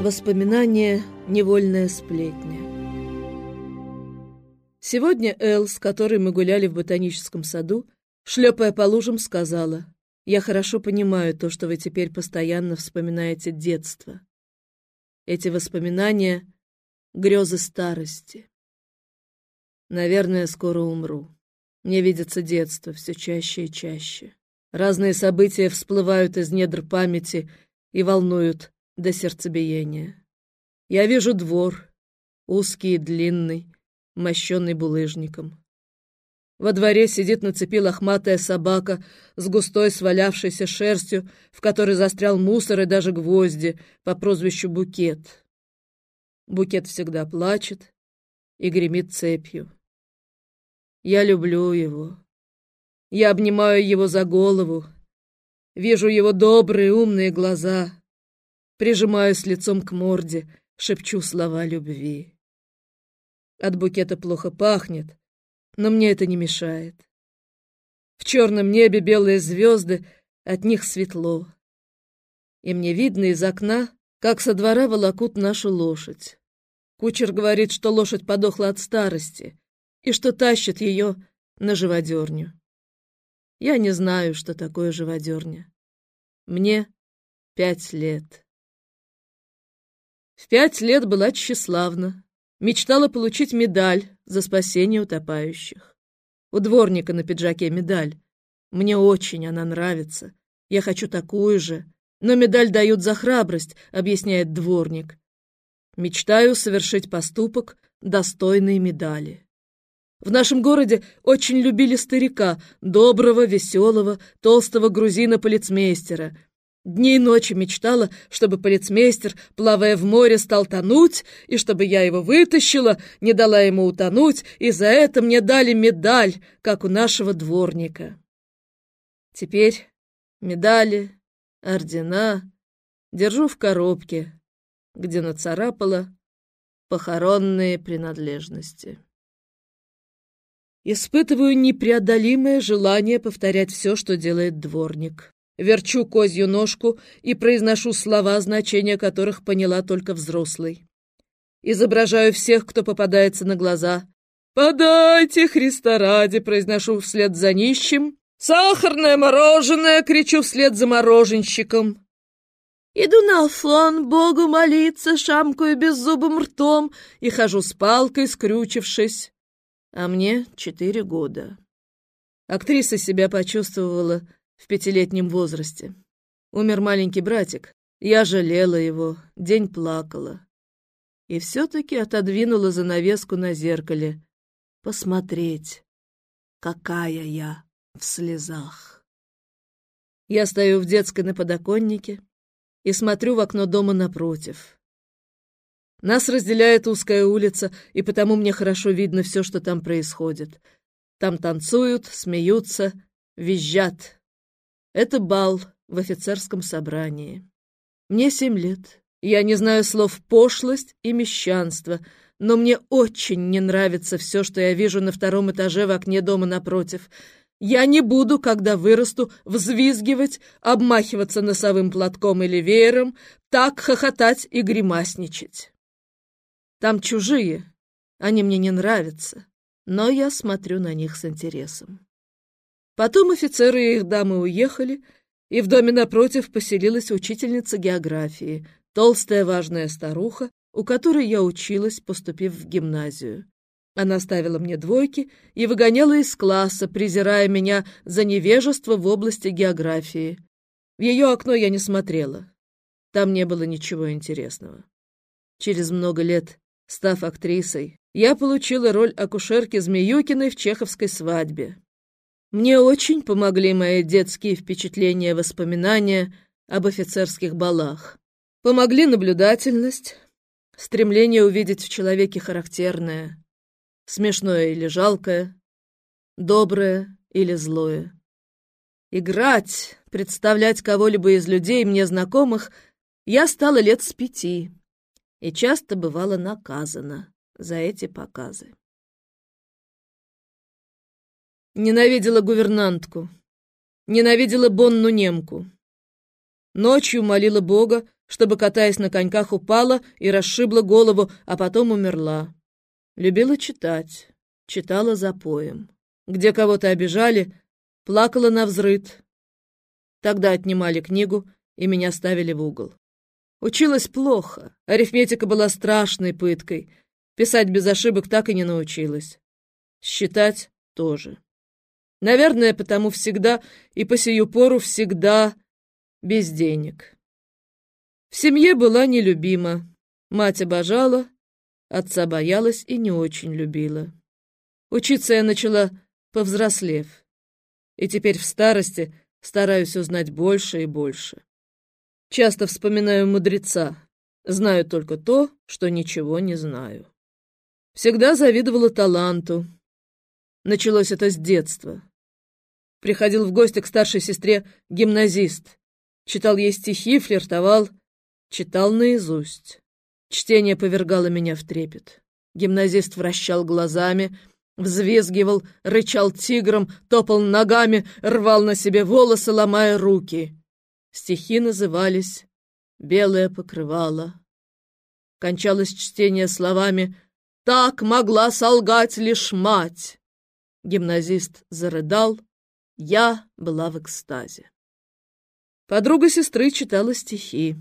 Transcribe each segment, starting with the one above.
Воспоминание «Невольная сплетня». Сегодня Эл, с которой мы гуляли в ботаническом саду, шлепая по лужам, сказала, «Я хорошо понимаю то, что вы теперь постоянно вспоминаете детство. Эти воспоминания — грезы старости. Наверное, скоро умру. Мне видится детство все чаще и чаще. Разные события всплывают из недр памяти и волнуют до сердцебиения. Я вижу двор, узкий и длинный, мощенный булыжником. Во дворе сидит на цепи лохматая собака с густой свалявшейся шерстью, в которой застрял мусор и даже гвозди по прозвищу Букет. Букет всегда плачет и гремит цепью. Я люблю его. Я обнимаю его за голову, вижу его добрые умные глаза, прижимаюсь лицом к морде, шепчу слова любви. От букета плохо пахнет, но мне это не мешает. В черном небе белые звезды, от них светло. И мне видно из окна, как со двора волокут нашу лошадь. Кучер говорит, что лошадь подохла от старости и что тащит ее на живодерню. Я не знаю, что такое живодерня. Мне пять лет. В пять лет была тщеславна, мечтала получить медаль за спасение утопающих. У дворника на пиджаке медаль. Мне очень она нравится. Я хочу такую же. Но медаль дают за храбрость, объясняет дворник. Мечтаю совершить поступок, достойный медали. В нашем городе очень любили старика, доброго, веселого, толстого грузина-полицмейстера — Дни и ночи мечтала, чтобы полицмейстер, плавая в море, стал тонуть, и чтобы я его вытащила, не дала ему утонуть, и за это мне дали медаль, как у нашего дворника. Теперь медали, ордена держу в коробке, где нацарапала похоронные принадлежности. Испытываю непреодолимое желание повторять все, что делает дворник верчу козью ножку и произношу слова, значения которых поняла только взрослый. Изображаю всех, кто попадается на глаза. «Подайте, Христа ради!» — произношу вслед за нищим. «Сахарное мороженое!» — кричу вслед за мороженщиком. Иду на фон, Богу молиться, шамкаю беззубым ртом и хожу с палкой, скрючившись. А мне четыре года. Актриса себя почувствовала в пятилетнем возрасте. Умер маленький братик. Я жалела его, день плакала. И все-таки отодвинула занавеску на зеркале. Посмотреть, какая я в слезах. Я стою в детской на подоконнике и смотрю в окно дома напротив. Нас разделяет узкая улица, и потому мне хорошо видно все, что там происходит. Там танцуют, смеются, визжат. Это бал в офицерском собрании. Мне семь лет. Я не знаю слов «пошлость» и «мещанство», но мне очень не нравится все, что я вижу на втором этаже в окне дома напротив. Я не буду, когда вырасту, взвизгивать, обмахиваться носовым платком или веером, так хохотать и гримасничать. Там чужие, они мне не нравятся, но я смотрю на них с интересом. Потом офицеры и их дамы уехали, и в доме напротив поселилась учительница географии, толстая важная старуха, у которой я училась, поступив в гимназию. Она ставила мне двойки и выгоняла из класса, презирая меня за невежество в области географии. В ее окно я не смотрела. Там не было ничего интересного. Через много лет, став актрисой, я получила роль акушерки Змеюкиной в чеховской свадьбе. Мне очень помогли мои детские впечатления и воспоминания об офицерских балах. Помогли наблюдательность, стремление увидеть в человеке характерное, смешное или жалкое, доброе или злое. Играть, представлять кого-либо из людей, мне знакомых, я стала лет с пяти и часто бывала наказана за эти показы. Ненавидела гувернантку. Ненавидела Бонну немку. Ночью молила Бога, чтобы, катаясь на коньках, упала и расшибла голову, а потом умерла. Любила читать, читала за поем. Где кого-то обижали, плакала на взрыд. Тогда отнимали книгу и меня ставили в угол. Училась плохо, арифметика была страшной пыткой. Писать без ошибок так и не научилась. Считать тоже. Наверное, потому всегда и по сию пору всегда без денег. В семье была нелюбима. Мать обожала, отца боялась и не очень любила. Учиться я начала, повзрослев. И теперь в старости стараюсь узнать больше и больше. Часто вспоминаю мудреца. Знаю только то, что ничего не знаю. Всегда завидовала таланту. Началось это с детства. Приходил в гости к старшей сестре гимназист. Читал ей стихи, флиртовал, читал наизусть. Чтение повергало меня в трепет. Гимназист вращал глазами, взвизгивал, рычал тигром, топал ногами, рвал на себе волосы, ломая руки. Стихи назывались «Белое покрывало». Кончалось чтение словами «Так могла солгать лишь мать». Гимназист зарыдал, я была в экстазе. Подруга сестры читала стихи.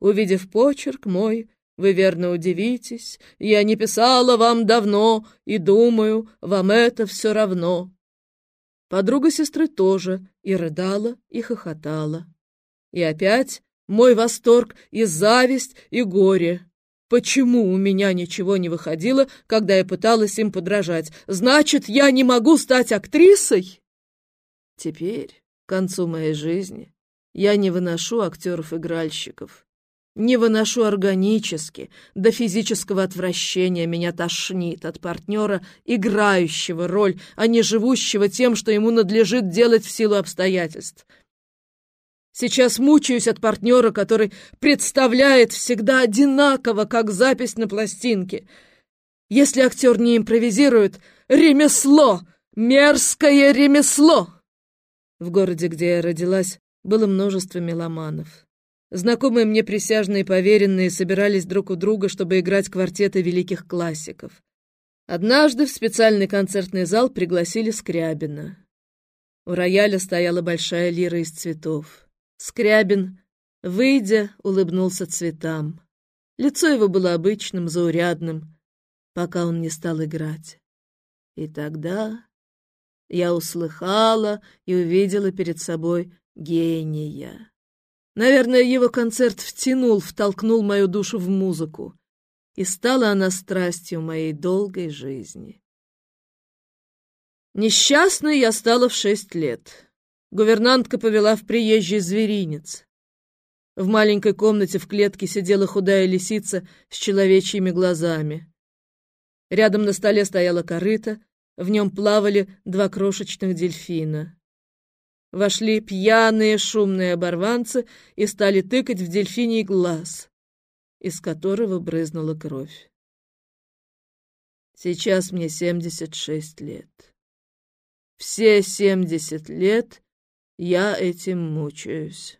Увидев почерк мой, вы верно удивитесь, я не писала вам давно, и думаю, вам это все равно. Подруга сестры тоже и рыдала, и хохотала. И опять мой восторг и зависть, и горе. Почему у меня ничего не выходило, когда я пыталась им подражать? Значит, я не могу стать актрисой? Теперь, к концу моей жизни, я не выношу актеров-игральщиков. Не выношу органически, до физического отвращения меня тошнит от партнера, играющего роль, а не живущего тем, что ему надлежит делать в силу обстоятельств. Сейчас мучаюсь от партнера, который представляет всегда одинаково, как запись на пластинке. Если актер не импровизирует, ремесло, мерзкое ремесло! В городе, где я родилась, было множество меломанов. Знакомые мне присяжные поверенные собирались друг у друга, чтобы играть квартеты великих классиков. Однажды в специальный концертный зал пригласили Скрябина. У рояля стояла большая лира из цветов. Скрябин, выйдя, улыбнулся цветам. Лицо его было обычным, заурядным, пока он не стал играть. И тогда я услыхала и увидела перед собой гения. Наверное, его концерт втянул, втолкнул мою душу в музыку, и стала она страстью моей долгой жизни. Несчастной я стала в шесть лет. Гувернантка повела в приезжий зверинец. В маленькой комнате в клетке сидела худая лисица с человечьими глазами. Рядом на столе стояла корыта, в нем плавали два крошечных дельфина. Вошли пьяные шумные оборванцы и стали тыкать в дельфиний глаз, из которого брызнула кровь. Сейчас мне семьдесят шесть лет. Все семьдесят лет я этим мучаюсь.